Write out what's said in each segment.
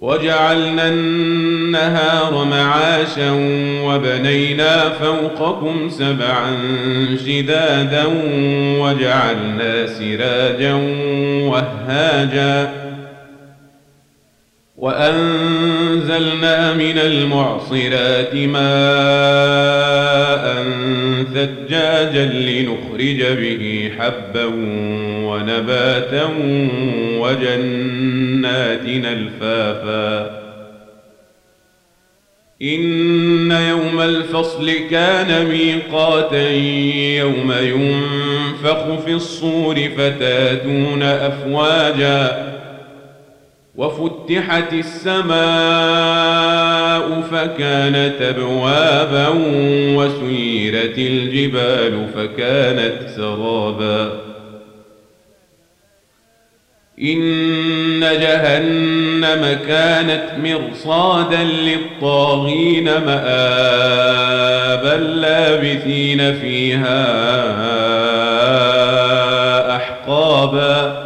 وجعلنا النهار معاشا وبنينا فوقكم سبعا شدادا وجعلنا سراجا وهاجا وأنزلنا من المعصرات ماء ثجاجا لنخرج به حبا ونباتا وجنات الفافا. إن يوم الفصل كان ميقاتا يوم ينفخ في الصور فتاتون أفواجا وفتحت السماء فكانت أبوابا وسيرت الجبال فكانت سرابا. إن جهنم كانت مرصادا للطاغين مآبا لابثين فيها أحقابا.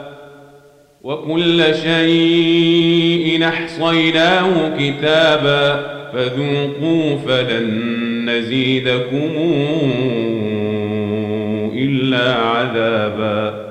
وكل شيء أحصيناه كتابا فذوقوا فلن نزيدكم إلا عذابا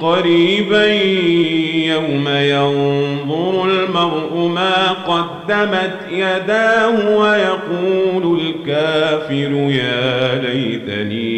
قريبا يوم ينظر المرء ما قدمت يداه ويقول الكافر يا ليتني